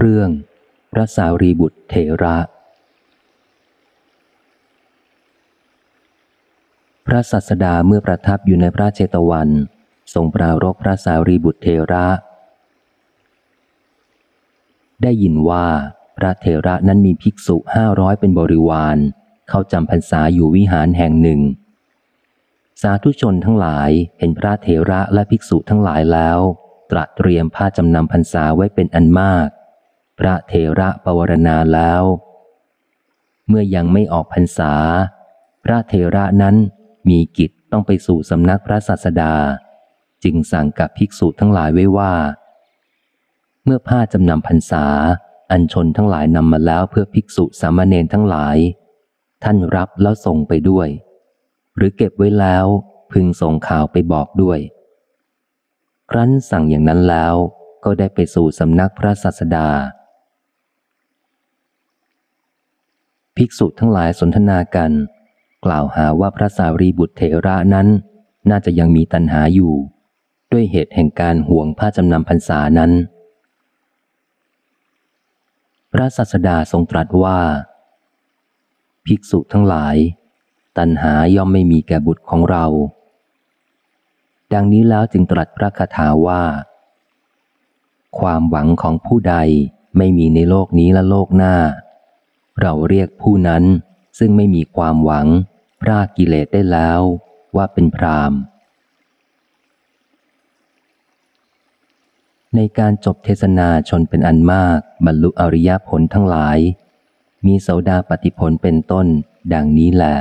เรื่องพระสารีบุตรเถระ พระสัสดาเมื่อประทับอยู่ในพระเจตวัน ทรงปรารกพระสารีบุตรเถระ ได้ยินว่าพระเถระนั้นมีภิกษุห้าร้อยเป็นบริวาร เข้าจำพรรษาอยู่วิหารแห่งหนึ่ง สาธุชนทั้งหลายเห็นพระเถระและภิกษุทั้งหลายแล้ว ตระเตรียมผ้าจำนำพรรษาไว้เป็นอันมาก พระเถระปวารณาแล้ว เมื่อยังไม่ออกพรรษา พระเถระนั้นมีกิจต้องไปสู่สำนักพระศาสดา จึงสั่งกับภิกษุทั้งหลายไว้ว่า เมื่อผ้าจำนำพรรษา อันชนทั้งหลายนำมาแล้วเพื่อภิกษุสามเณรทั้งหลาย ท่านรับแล้วส่งไปด้วย หรือเก็บไว้แล้วพึงส่งข่าวไปบอกด้วย ครั้นสั่งอย่างนั้นแล้วก็ได้ไปสู่สำนักพระศาสดา ภิกษุทั้งหลายสนทนากัน กล่าวหาว่าพระสารีบุตรเถระนั้น น่าจะยังมีตัณหาอยู่ ด้วยเหตุแห่งการห่วงผ้าจำนำพรรษานั้น พระศาสดาทรงตรัสว่า ภิกษุทั้งหลาย ตัณหาย่อมไม่มีแก่บุตรของเรา ดังนี้แล้วจึงตรัสพระคาถาว่า ความหวังของผู้ใดไม่มีในโลกนี้และโลกหน้า เราเรียกผู้นั้นซึ่งไม่มีความหวัง พรากกิเลสได้แล้วว่าเป็นพรามในการจบเทศนาชนเป็นอันมาก บรรลุอริยผลทั้งหลาย มีโสดาปฏิผลเป็นต้น ดังนี้แหละ